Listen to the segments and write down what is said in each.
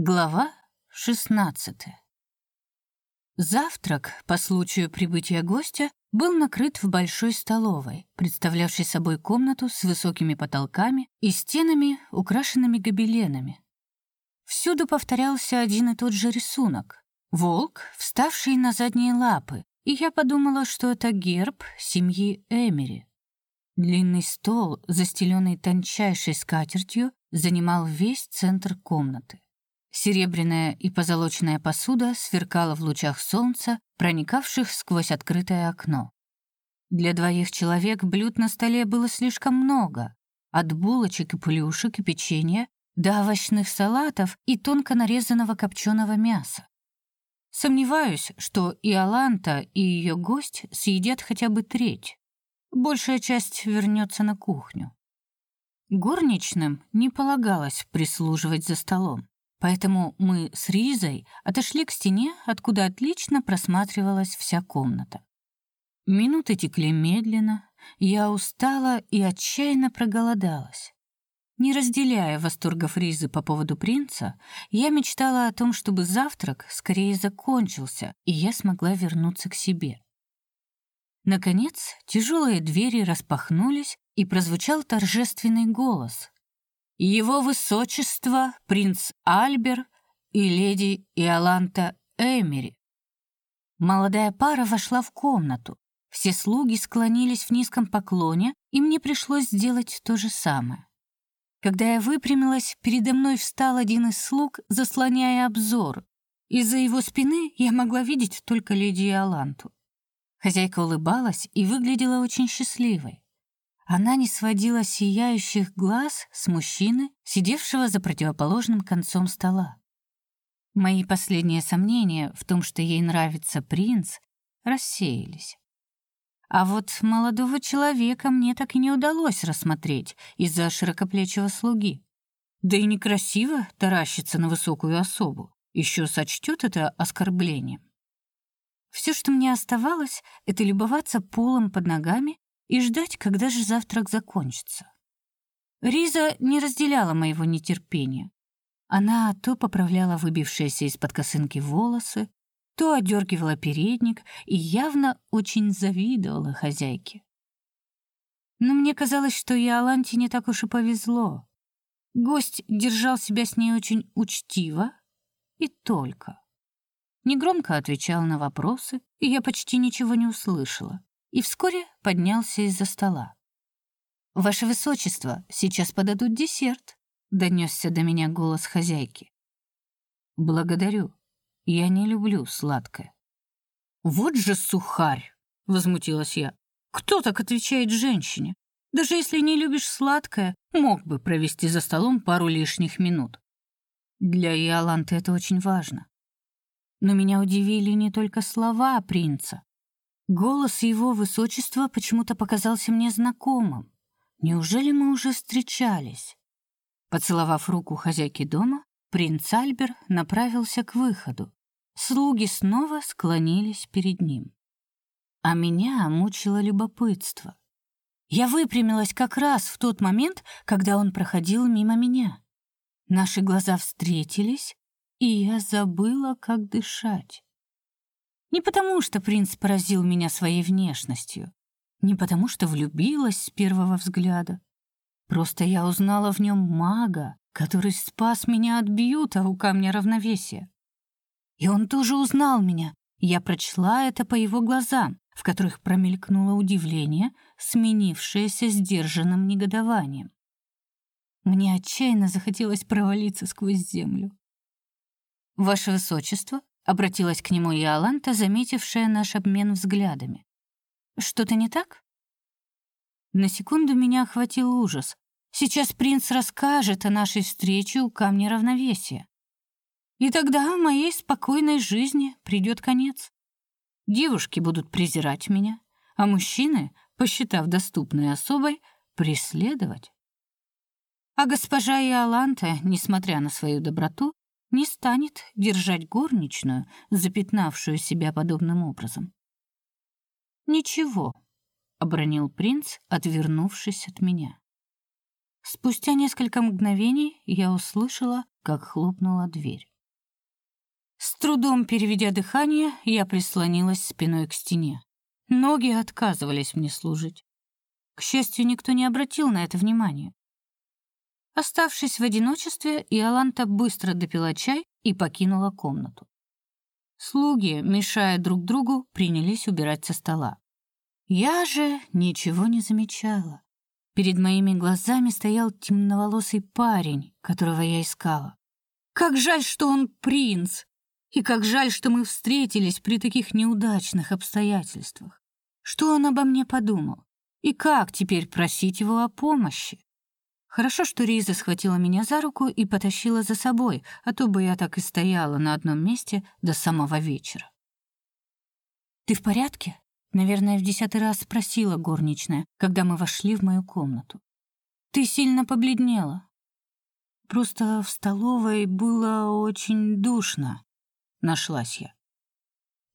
Глава 16. Завтрак по случаю прибытия гостя был накрыт в большой столовой, представлявшей собой комнату с высокими потолками и стенами, украшенными гобеленами. Всюду повторялся один и тот же рисунок: волк, вставший на задние лапы, и я подумала, что это герб семьи Эмери. Длинный стол, застеленный тончайшей скатертью, занимал весь центр комнаты. Серебряная и позолоченная посуда сверкала в лучах солнца, проникавших сквозь открытое окно. Для двоих человек блюд на столе было слишком много, от булочек и плюшек и печенья до овощных салатов и тонко нарезанного копченого мяса. Сомневаюсь, что и Аланта, и ее гость съедят хотя бы треть. Большая часть вернется на кухню. Горничным не полагалось прислуживать за столом. Поэтому мы с Ризой отошли к стене, откуда отлично просматривалась вся комната. Минуты текли медленно, я устала и отчаянно проголодалась. Не разделяя восторгов Ризы по поводу принца, я мечтала о том, чтобы завтрак скорее закончился, и я смогла вернуться к себе. Наконец, тяжелые двери распахнулись, и прозвучал торжественный голос, его высочество принц Альбер и леди Иоланта Эмери. Молодая пара вошла в комнату. Все слуги склонились в низком поклоне, и мне пришлось сделать то же самое. Когда я выпрямилась, передо мной встал один из слуг, заслоняя обзор. Из-за его спины я могла видеть только леди Иоланту. Хозяйка улыбалась и выглядела очень счастливой. Она не сводила сияющих глаз с мужчины, сидевшего за противоположным концом стола. Мои последние сомнения в том, что ей нравится принц, рассеялись. А вот молодого человека мне так и не удалось рассмотреть из-за широкоплечего слуги. Да и некрасиво таращиться на высокую особу. Еще сочтет это оскорблением. Все, что мне оставалось, это любоваться полом под ногами и ждать, когда же завтрак закончится. Риза не разделяла моего нетерпения. Она то поправляла выбившиеся из-под косынки волосы, то одергивала передник и явно очень завидовала хозяйке. Но мне казалось, что и Аланте не так уж и повезло. Гость держал себя с ней очень учтиво и только. Негромко отвечал на вопросы, и я почти ничего не услышала и вскоре поднялся из-за стола. «Ваше Высочество, сейчас подадут десерт», — донесся до меня голос хозяйки. «Благодарю. Я не люблю сладкое». «Вот же сухарь!» — возмутилась я. «Кто так отвечает женщине? Даже если не любишь сладкое, мог бы провести за столом пару лишних минут. Для Иоланты это очень важно. Но меня удивили не только слова принца. Голос его высочества почему-то показался мне знакомым. Неужели мы уже встречались? Поцеловав руку хозяйки дома, принц Альбер направился к выходу. Слуги снова склонились перед ним. А меня мучило любопытство. Я выпрямилась как раз в тот момент, когда он проходил мимо меня. Наши глаза встретились, и я забыла, как дышать. Не потому, что принц поразил меня своей внешностью, не потому, что влюбилась с первого взгляда. Просто я узнала в нем мага, который спас меня от бьюта у камня равновесия. И он тоже узнал меня. Я прочла это по его глазам, в которых промелькнуло удивление, сменившееся сдержанным негодованием. Мне отчаянно захотелось провалиться сквозь землю. Ваше высочество, Обратилась к нему Иоланта, заметившая наш обмен взглядами. «Что-то не так?» На секунду меня охватил ужас. Сейчас принц расскажет о нашей встрече у камня равновесия. И тогда моей спокойной жизни придет конец. Девушки будут презирать меня, а мужчины, посчитав доступной особой, преследовать. А госпожа Иоланта, несмотря на свою доброту, не станет держать горничную, запятнавшую себя подобным образом. «Ничего», — обронил принц, отвернувшись от меня. Спустя несколько мгновений я услышала, как хлопнула дверь. С трудом переведя дыхание, я прислонилась спиной к стене. Ноги отказывались мне служить. К счастью, никто не обратил на это внимания. Оставшись в одиночестве, Иоланта быстро допила чай и покинула комнату. Слуги, мешая друг другу, принялись убирать со стола. Я же ничего не замечала. Перед моими глазами стоял темноволосый парень, которого я искала. Как жаль, что он принц! И как жаль, что мы встретились при таких неудачных обстоятельствах. Что он обо мне подумал? И как теперь просить его о помощи? Хорошо, что Риза схватила меня за руку и потащила за собой, а то бы я так и стояла на одном месте до самого вечера. «Ты в порядке?» Наверное, в десятый раз спросила горничная, когда мы вошли в мою комнату. Ты сильно побледнела. Просто в столовой было очень душно, нашлась я.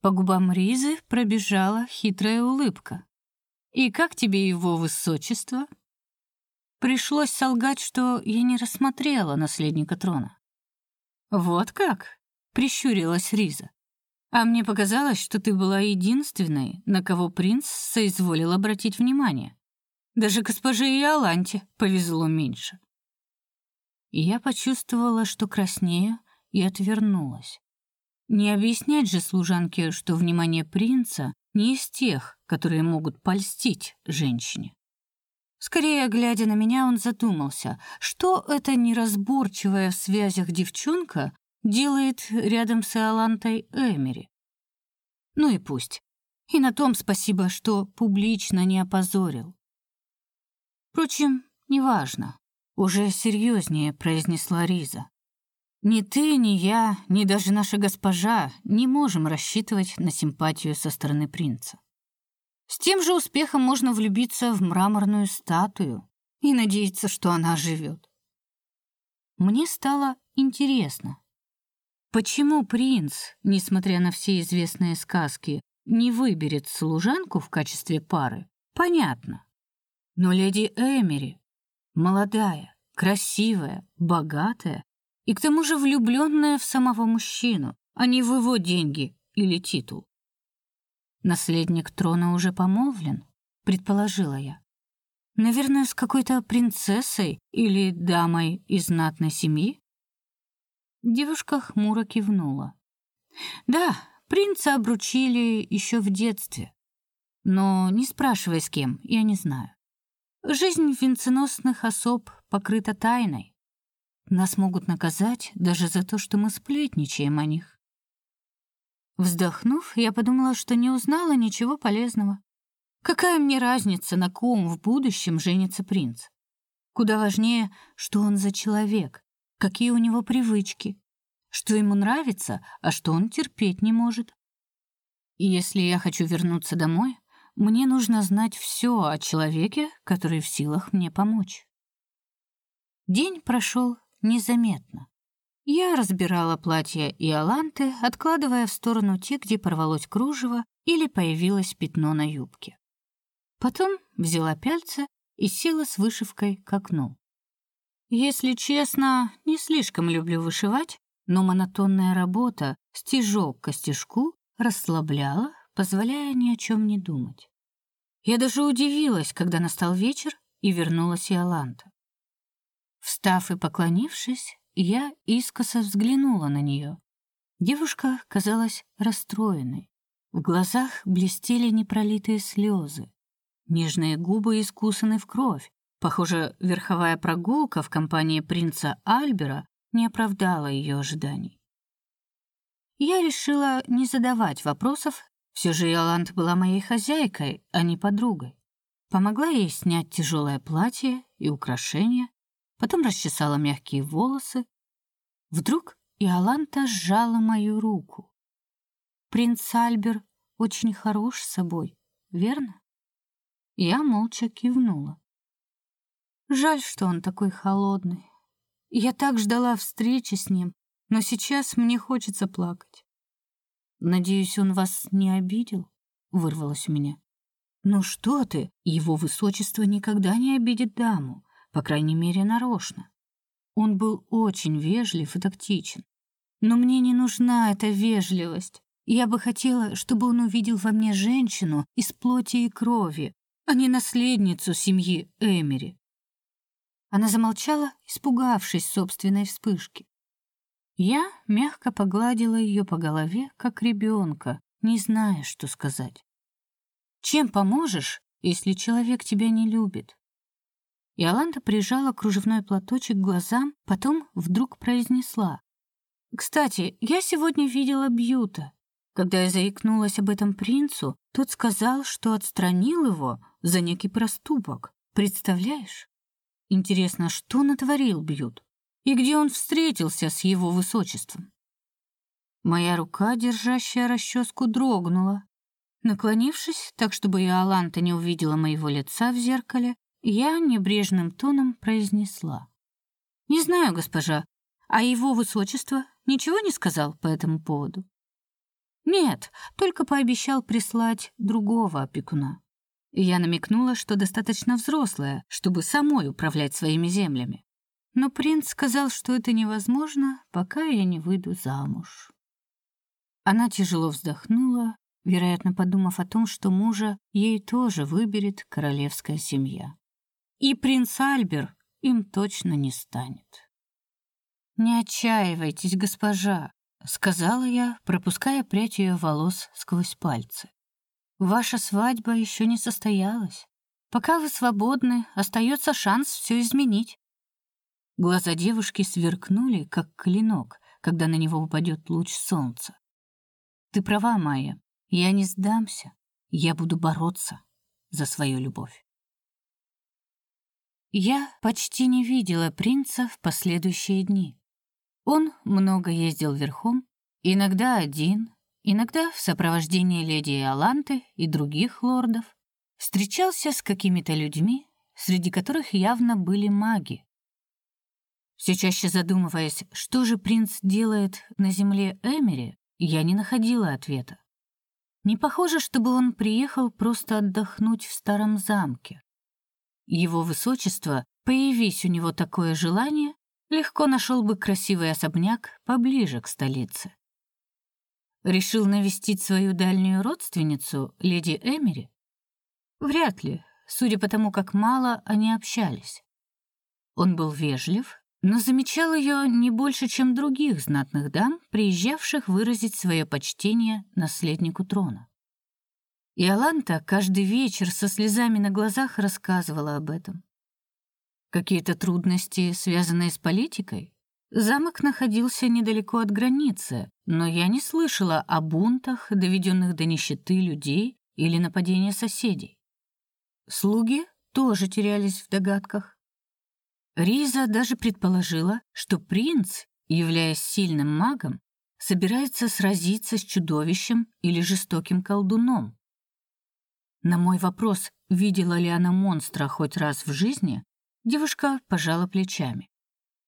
По губам Ризы пробежала хитрая улыбка. И как тебе его высочество? Пришлось солгать, что я не рассмотрела наследника трона. Вот как? прищурилась Риза. А мне показалось, что ты была единственной, на кого принц соизволил обратить внимание. Даже госпоже Иоланте повезло меньше. И я почувствовала, что краснею, и отвернулась. Не объяснять же служанке, что внимание принца не из тех, которые могут польстить женщине. Скорее, глядя на меня, он задумался, что эта неразборчивая в связях девчонка делает рядом с Иолантой Эмери. Ну и пусть. И на том спасибо, что публично не опозорил. Впрочем, неважно. Уже серьезнее произнесла Риза. Ни ты, ни я, ни даже наша госпожа не можем рассчитывать на симпатию со стороны принца. С тем же успехом можно влюбиться в мраморную статую и надеяться, что она живет. Мне стало интересно, Почему принц, несмотря на все известные сказки, не выберет служанку в качестве пары? Понятно. Но леди Эмери молодая, красивая, богатая и к тому же влюбленная в самого мужчину, а не в его деньги или титул. Наследник трона уже помолвлен, предположила я. Наверное, с какой-то принцессой или дамой из знатной семьи? Девушка хмуро кивнула. Да, принца обручили еще в детстве. Но не спрашивай с кем, я не знаю. Жизнь венценосных особ покрыта тайной. Нас могут наказать даже за то, что мы сплетничаем о них. Вздохнув, я подумала, что не узнала ничего полезного. Какая мне разница, на ком в будущем женится принц? Куда важнее, что он за человек, какие у него привычки, что ему нравится, а что он терпеть не может. И если я хочу вернуться домой, мне нужно знать все о человеке, который в силах мне помочь. День прошел незаметно. Я разбирала платья и аланты, откладывая в сторону те, где порвалось кружево или появилось пятно на юбке. Потом взяла пяльца и села с вышивкой к окну. Если честно, не слишком люблю вышивать, но монотонная работа, стежок к стежку, расслабляла, позволяя ни о чем не думать. Я даже удивилась, когда настал вечер и вернулась Иоланта. Встав и поклонившись, я искоса взглянула на нее. Девушка казалась расстроенной. В глазах блестели непролитые слезы. Нежные губы искусаны в кровь, Похоже, верховая прогулка в компании принца Альбера не оправдала ее ожиданий. Я решила не задавать вопросов, все же Иоланд была моей хозяйкой, а не подругой. Помогла ей снять тяжелое платье и украшения, потом расчесала мягкие волосы. Вдруг Иоланта сжала мою руку. Принц Альбер очень хорош собой, верно? Я молча кивнула. Жаль, что он такой холодный. Я так ждала встречи с ним, но сейчас мне хочется плакать. Надеюсь, он вас не обидел, вырвалось у меня. Ну что ты? Его высочество никогда не обидит даму. По крайней мере, нарочно. Он был очень вежлив и тактичен. Но мне не нужна эта вежливость. Я бы хотела, чтобы он увидел во мне женщину из плоти и крови, а не наследницу семьи Эмери. Она замолчала, испугавшись собственной вспышки. Я мягко погладила ее по голове, как ребенка, не зная, что сказать. Чем поможешь, если человек тебя не любит? Иоланда прижала кружевной платочек к глазам, потом вдруг произнесла: "Кстати, я сегодня видела Бьюта. Когда я заикнулась об этом принцу, тот сказал, что отстранил его за некий проступок. Представляешь? Интересно, что натворил Бьют? И где он встретился с его высочеством? Моя рука, держащая расческу, дрогнула. Наклонившись, так чтобы Иоланта не увидела моего лица в зеркале, я небрежным тоном произнесла: "Не знаю, госпожа, а его высочество ничего не сказал по этому поводу?" Нет, только пообещал прислать другого опекуна. Я намекнула, что достаточно взрослая, чтобы самой управлять своими землями. Но принц сказал, что это невозможно, пока я не выйду замуж. Она тяжело вздохнула, вероятно, подумав о том, что мужа ей тоже выберет королевская семья. И принц Альбер им точно не станет. Не отчаивайтесь, госпожа, сказала я, пропуская прядь ее волос сквозь пальцы. Ваша свадьба еще не состоялась. Пока вы свободны, остается шанс все изменить. Глаза девушки сверкнули, как клинок, когда на него упадет луч солнца. Ты права, Майя. Я не сдамся. Я буду бороться за свою любовь. Я почти не видела принца в последующие дни. Он много ездил верхом, иногда один, иногда в сопровождении леди Иоланты и других лордов, встречался с какими-то людьми, среди которых явно были маги. Все чаще задумываясь, что же принц делает на земле Эмери, я не находила ответа. Не похоже, чтобы он приехал просто отдохнуть в старом замке. Его высочество, появись у него такое желание, легко нашел бы красивый особняк поближе к столице. Решил навестить свою дальнюю родственницу, леди Эмери? Вряд ли, судя по тому, как мало они общались. Он был вежлив, но замечал ее не больше, чем других знатных дам, приезжавших выразить свое почтение наследнику трона. Иоланта каждый вечер со слезами на глазах рассказывала об этом. Какие-то трудности, связанные с политикой? Замок находился недалеко от границы, но я не слышала о бунтах, доведенных до нищеты людей или нападения соседей. Слуги тоже терялись в догадках. Риза даже предположила, что принц, являясь сильным магом, собирается сразиться с чудовищем или жестоким колдуном. На мой вопрос, видела ли она монстра хоть раз в жизни, Девушка пожала плечами.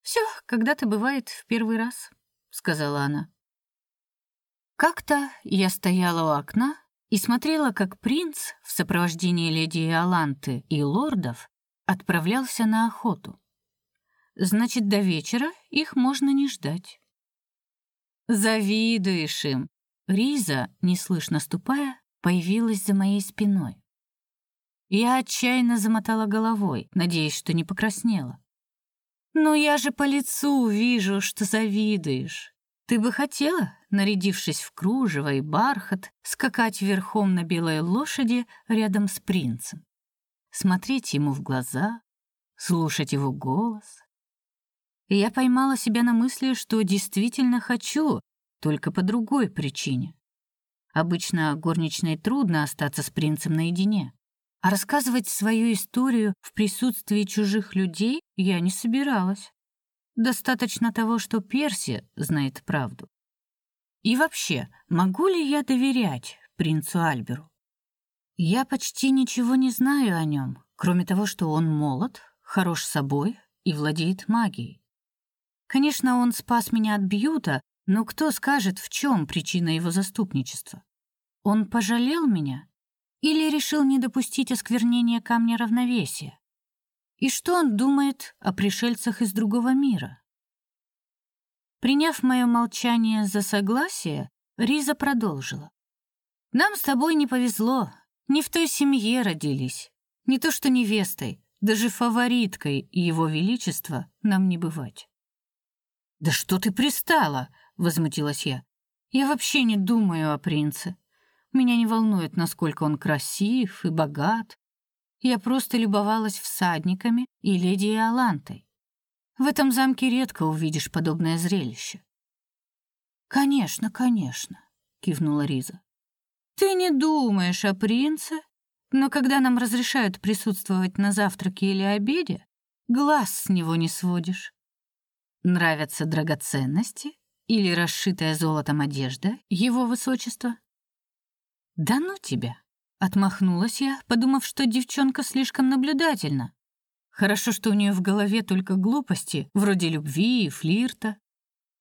«Все когда-то бывает в первый раз», — сказала она. Как-то я стояла у окна и смотрела, как принц в сопровождении леди Иоланты и лордов отправлялся на охоту. Значит, до вечера их можно не ждать. Завидуешь им. Риза, неслышно ступая, появилась за моей спиной. Я отчаянно замотала головой, надеясь, что не покраснела. «Но я же по лицу вижу, что завидуешь. Ты бы хотела, нарядившись в кружево и бархат, скакать верхом на белой лошади рядом с принцем, смотреть ему в глаза, слушать его голос?» И я поймала себя на мысли, что действительно хочу, только по другой причине. Обычно горничной трудно остаться с принцем наедине. А рассказывать свою историю в присутствии чужих людей я не собиралась. Достаточно того, что Перси знает правду. И вообще, могу ли я доверять принцу Альберу? Я почти ничего не знаю о нем, кроме того, что он молод, хорош собой и владеет магией. Конечно, он спас меня от Бьюта, но кто скажет, в чем причина его заступничества? Он пожалел меня или решил не допустить осквернения камня равновесия? И что он думает о пришельцах из другого мира? Приняв мое молчание за согласие, Риза продолжила. «Нам с тобой не повезло. Не в той семье родились. Не то что невестой, даже фавориткой Его Величества нам не бывать». «Да что ты пристала?» — возмутилась я. «Я вообще не думаю о принце. Меня не волнует, насколько он красив и богат. Я просто любовалась всадниками и леди Иолантой. В этом замке редко увидишь подобное зрелище. Конечно, конечно, кивнула Риза. Ты не думаешь о принце, но когда нам разрешают присутствовать на завтраке или обеде, глаз с него не сводишь. Нравятся драгоценности или расшитая золотом одежда его высочества? «Да ну тебя!» — отмахнулась я, подумав, что девчонка слишком наблюдательна. Хорошо, что у нее в голове только глупости, вроде любви и флирта.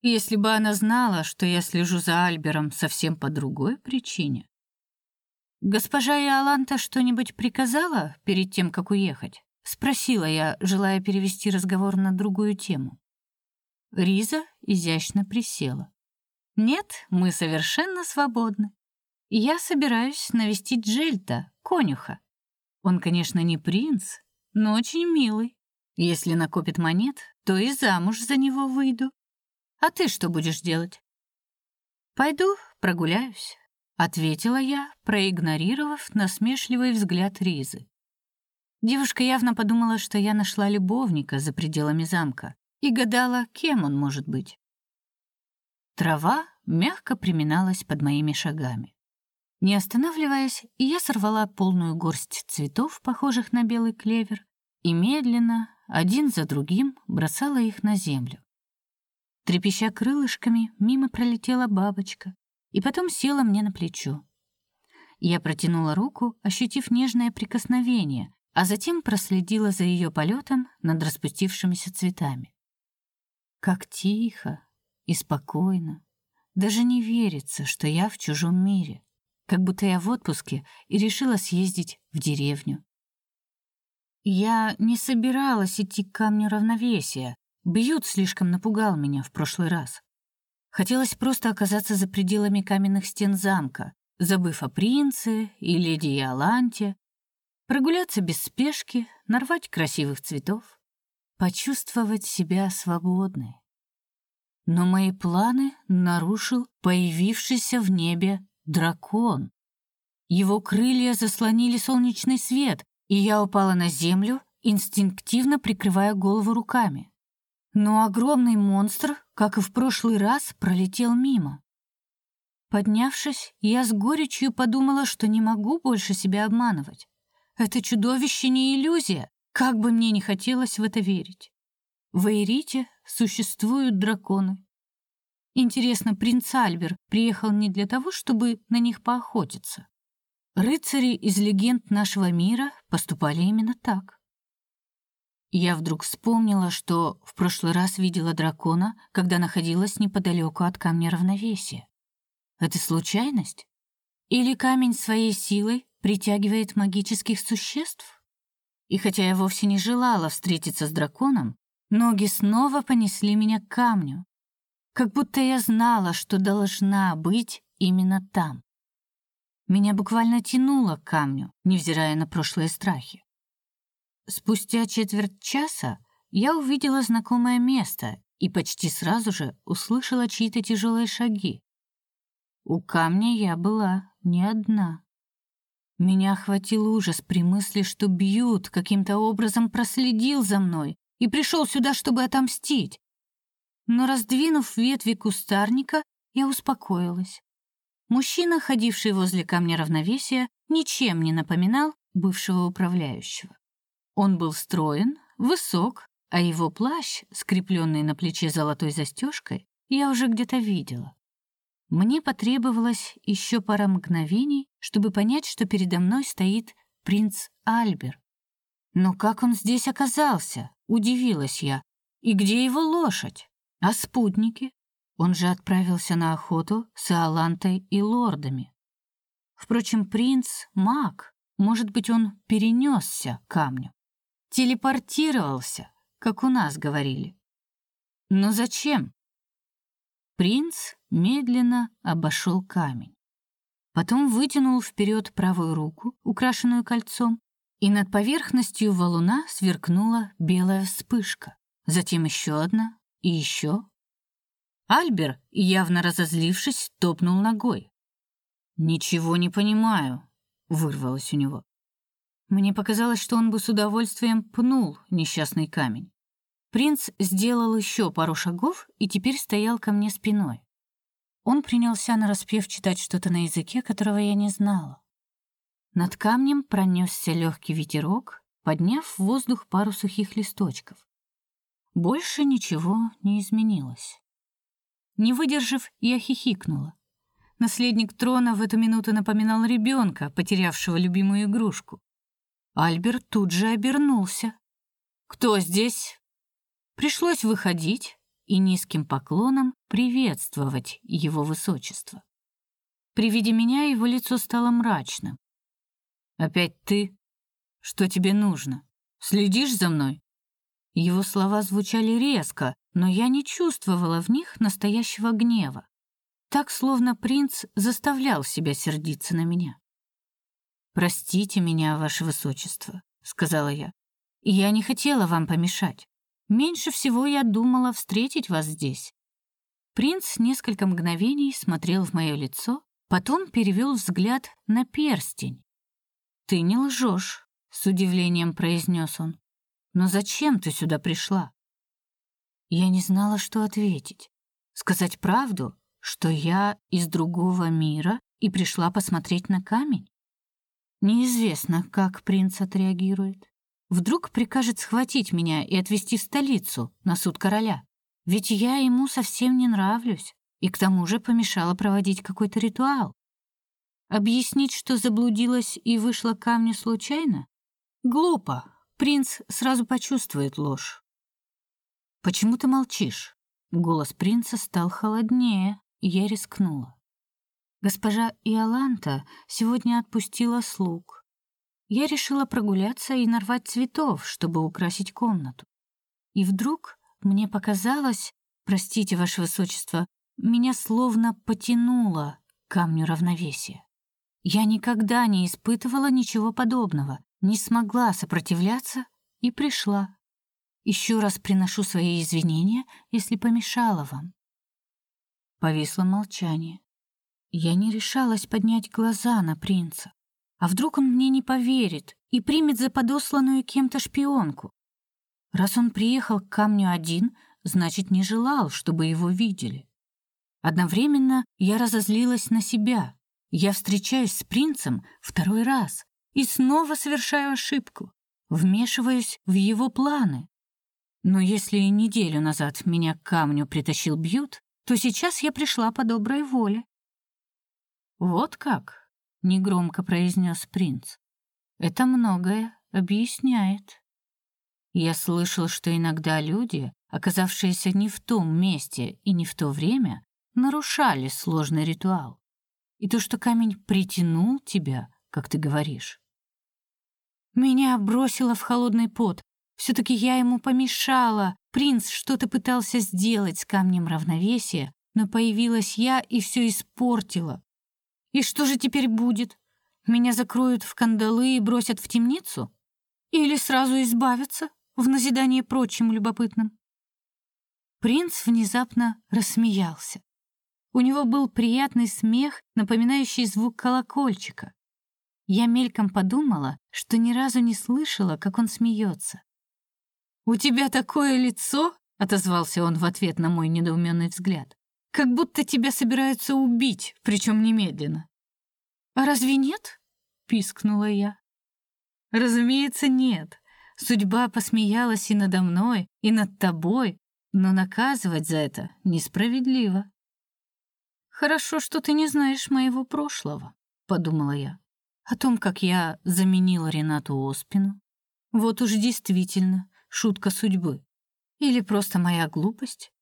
Если бы она знала, что я слежу за Альбером совсем по другой причине. «Госпожа Иоланта что-нибудь приказала перед тем, как уехать?» — спросила я, желая перевести разговор на другую тему. Риза изящно присела. «Нет, мы совершенно свободны. Я собираюсь навестить Джельта, конюха. Он, конечно, не принц, но очень милый. Если накопит монет, то и замуж за него выйду. А ты что будешь делать? Пойду прогуляюсь, ответила я, проигнорировав насмешливый взгляд Ризы. Девушка явно подумала, что я нашла любовника за пределами замка и гадала, кем он может быть. Трава мягко приминалась под моими шагами. Не останавливаясь, я сорвала полную горсть цветов, похожих на белый клевер, и медленно, один за другим, бросала их на землю. Трепеща крылышками, мимо пролетела бабочка и потом села мне на плечо. Я протянула руку, ощутив нежное прикосновение, а затем проследила за ее полетом над распустившимися цветами. Как тихо и спокойно. Даже не верится, что я в чужом мире как будто я в отпуске и решила съездить в деревню. Я не собиралась идти к камню равновесия. Бьют слишком напугал меня в прошлый раз. Хотелось просто оказаться за пределами каменных стен замка, забыв о принце и леди Иоланте, прогуляться без спешки, нарвать красивых цветов, почувствовать себя свободной. Но мои планы нарушил появившийся в небе дракон. Его крылья заслонили солнечный свет, и я упала на землю, инстинктивно прикрывая голову руками. Но огромный монстр, как и в прошлый раз, пролетел мимо. Поднявшись, я с горечью подумала, что не могу больше себя обманывать. Это чудовище не иллюзия, как бы мне ни хотелось в это верить. В Эйрите существуют драконы, Интересно, принц Альбер приехал не для того, чтобы на них поохотиться. Рыцари из легенд нашего мира поступали именно так. Я вдруг вспомнила, что в прошлый раз видела дракона, когда находилась неподалеку от камня равновесия. Это случайность? Или камень своей силой притягивает магических существ? И хотя я вовсе не желала встретиться с драконом, ноги снова понесли меня к камню, как будто я знала, что должна быть именно там. Меня буквально тянуло к камню, невзирая на прошлые страхи. Спустя четверть часа я увидела знакомое место и почти сразу же услышала чьи-то тяжелые шаги. У камня я была не одна. Меня охватил ужас при мысли, что Бьют каким-то образом проследил за мной и пришел сюда, чтобы отомстить но раздвинув ветви кустарника, я успокоилась. Мужчина, ходивший возле камня равновесия, ничем не напоминал бывшего управляющего. Он был строен, высок, а его плащ, скрепленный на плече золотой застежкой, я уже где-то видела. Мне потребовалось еще пара мгновений, чтобы понять, что передо мной стоит принц Альбер. Но как он здесь оказался? Удивилась я. И где его лошадь? А спутники? Он же отправился на охоту с Алантой и лордами. Впрочем, принц — маг. Может быть, он перенесся к камню. телепортировался, как у нас говорили. Но зачем? Принц медленно обошел камень. Потом вытянул вперед правую руку, украшенную кольцом, и над поверхностью валуна сверкнула белая вспышка. Затем еще одна и еще. Альбер, явно разозлившись, топнул ногой. «Ничего не понимаю», — вырвалось у него. Мне показалось, что он бы с удовольствием пнул несчастный камень. Принц сделал еще пару шагов и теперь стоял ко мне спиной. Он принялся нараспев читать что-то на языке, которого я не знала. Над камнем пронесся легкий ветерок, подняв в воздух пару сухих листочков. Больше ничего не изменилось. Не выдержав, я хихикнула. Наследник трона в эту минуту напоминал ребенка, потерявшего любимую игрушку. Альберт тут же обернулся. «Кто здесь?» Пришлось выходить и низким поклоном приветствовать его высочество. При виде меня его лицо стало мрачным. «Опять ты? Что тебе нужно? Следишь за мной?» Его слова звучали резко, но я не чувствовала в них настоящего гнева. Так, словно принц заставлял себя сердиться на меня. «Простите меня, ваше высочество», — сказала я. «Я не хотела вам помешать. Меньше всего я думала встретить вас здесь». Принц несколько мгновений смотрел в мое лицо, потом перевел взгляд на перстень. «Ты не лжешь», — с удивлением произнес он. «Но зачем ты сюда пришла?» Я не знала, что ответить. Сказать правду, что я из другого мира и пришла посмотреть на камень? Неизвестно, как принц отреагирует. Вдруг прикажет схватить меня и отвезти в столицу на суд короля. Ведь я ему совсем не нравлюсь, и к тому же помешала проводить какой-то ритуал. Объяснить, что заблудилась и вышла к камню случайно? Глупо. Принц сразу почувствует ложь. «Почему ты молчишь?» Голос принца стал холоднее, и я рискнула. Госпожа Иоланта сегодня отпустила слуг. Я решила прогуляться и нарвать цветов, чтобы украсить комнату. И вдруг мне показалось, простите, ваше высочество, меня словно потянуло к камню равновесия. Я никогда не испытывала ничего подобного, не смогла сопротивляться и пришла. Еще раз приношу свои извинения, если помешала вам. Повисло молчание. Я не решалась поднять глаза на принца. А вдруг он мне не поверит и примет за подосланную кем-то шпионку? Раз он приехал к камню один, значит, не желал, чтобы его видели. Одновременно я разозлилась на себя. Я встречаюсь с принцем второй раз и снова совершаю ошибку. Вмешиваюсь в его планы. Но если неделю назад меня к камню притащил Бьют, то сейчас я пришла по доброй воле. Вот как, негромко произнес принц. Это многое объясняет. Я слышал, что иногда люди, оказавшиеся не в том месте и не в то время, нарушали сложный ритуал. И то, что камень притянул тебя, как ты говоришь. Меня бросило в холодный пот, все-таки я ему помешала. Принц что-то пытался сделать с камнем равновесия, но появилась я и все испортила. И что же теперь будет? Меня закроют в кандалы и бросят в темницу? Или сразу избавятся в назидание прочим любопытным? Принц внезапно рассмеялся. У него был приятный смех, напоминающий звук колокольчика. Я мельком подумала, что ни разу не слышала, как он смеется. «У тебя такое лицо!» — отозвался он в ответ на мой недоуменный взгляд. «Как будто тебя собираются убить, причем немедленно». «А разве нет?» — пискнула я. «Разумеется, нет. Судьба посмеялась и надо мной, и над тобой, но наказывать за это несправедливо». «Хорошо, что ты не знаешь моего прошлого», — подумала я. «О том, как я заменила Ренату Оспину. Вот уж действительно, шутка судьбы или просто моя глупость?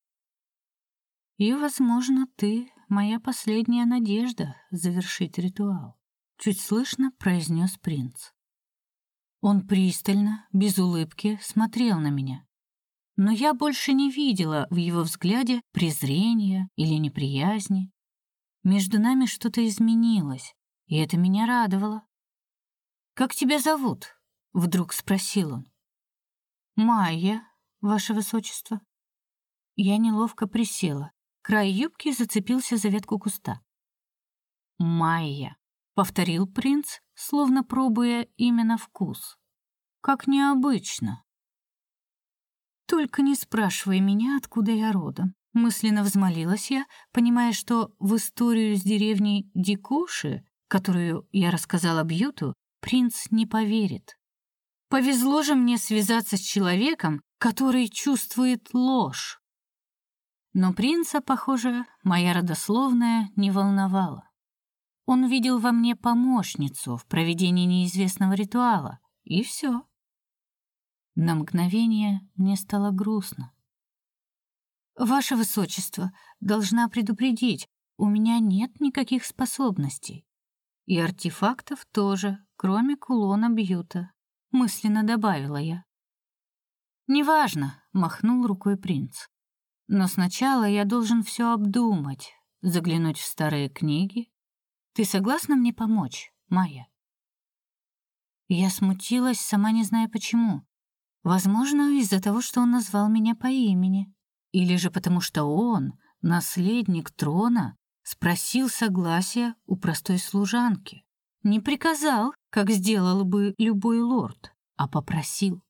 И, возможно, ты моя последняя надежда завершить ритуал, чуть слышно произнес принц. Он пристально, без улыбки смотрел на меня. Но я больше не видела в его взгляде презрения или неприязни. Между нами что-то изменилось, и это меня радовало. «Как тебя зовут?» — вдруг спросил он. «Майя, ваше высочество». Я неловко присела. Край юбки зацепился за ветку куста. «Майя», — повторил принц, словно пробуя именно вкус. «Как необычно». «Только не спрашивай меня, откуда я родом». Мысленно взмолилась я, понимая, что в историю с деревней Дикуши, которую я рассказала Бьюту, принц не поверит. Повезло же мне связаться с человеком, который чувствует ложь. Но принца, похоже, моя родословная не волновала. Он видел во мне помощницу в проведении неизвестного ритуала, и все. На мгновение мне стало грустно. Ваше высочество, должна предупредить, у меня нет никаких способностей. И артефактов тоже, кроме кулона Бьюта, мысленно добавила я. Неважно, махнул рукой принц. Но сначала я должен все обдумать, заглянуть в старые книги. Ты согласна мне помочь, Майя? Я смутилась, сама не зная почему. Возможно, из-за того, что он назвал меня по имени, или же потому что он, наследник трона, спросил согласия у простой служанки. Не приказал, как сделал бы любой лорд, а попросил.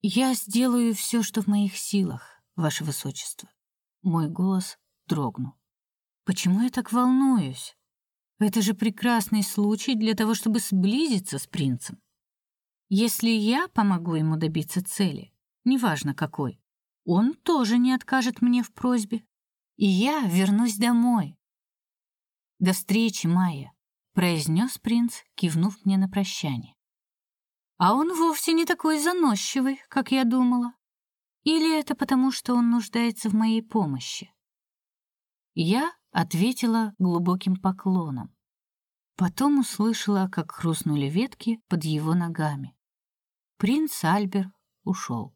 Я сделаю все, что в моих силах, ваше высочество. Мой голос дрогнул. Почему я так волнуюсь? Это же прекрасный случай для того, чтобы сблизиться с принцем. Если я помогу ему добиться цели, неважно какой, он тоже не откажет мне в просьбе, и я вернусь домой. До встречи, Майя, произнес принц, кивнув мне на прощание. А он вовсе не такой заносчивый, как я думала. Или это потому, что он нуждается в моей помощи? Я ответила глубоким поклоном. Потом услышала, как хрустнули ветки под его ногами. Принц Альбер ушел.